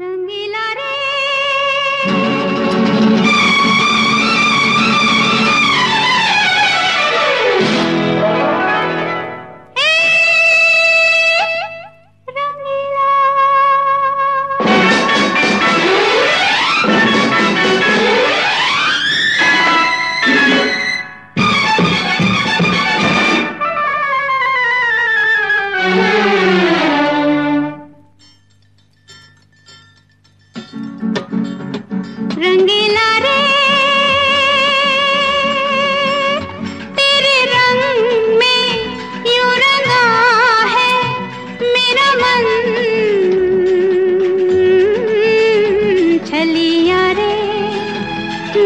रंगीला रे दिया रे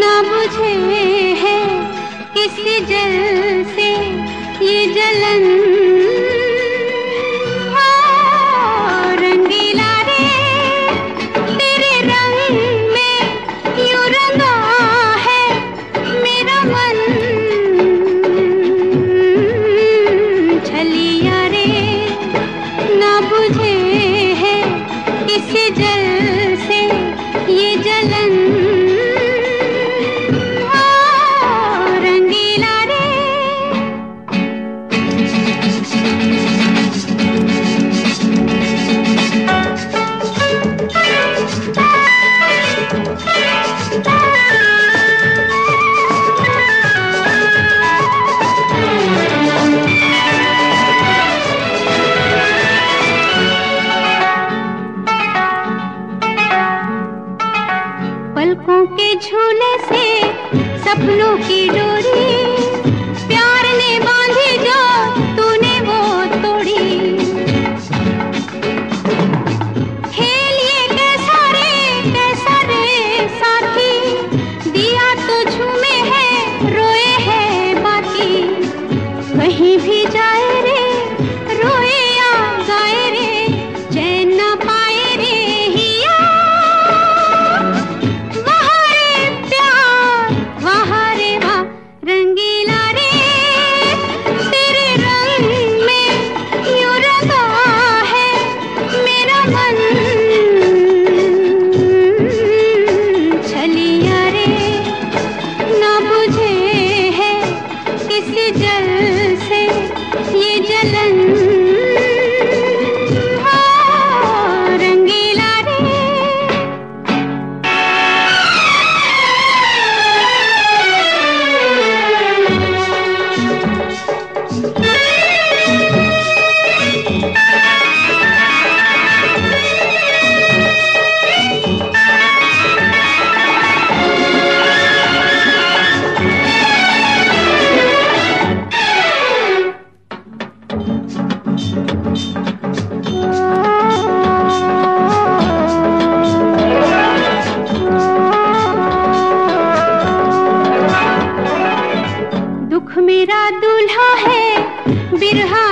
ना बुझे है किसी जल से ये जलन पलकों के झूले से सपनों की डोरी दुल्हा है बिरहा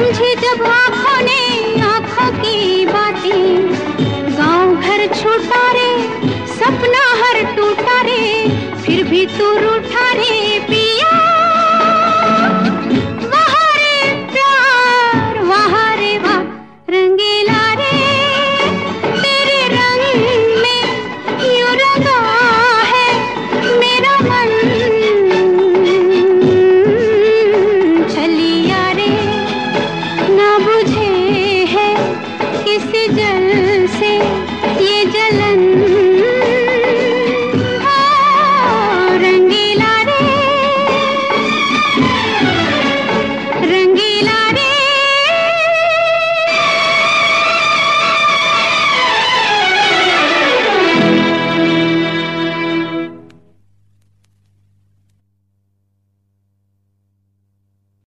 समझे जब आँखों ने आँखों की बातें। गाँव घर छोटा रे, सपना हर टूटा रे, फिर भी तू रूठा रे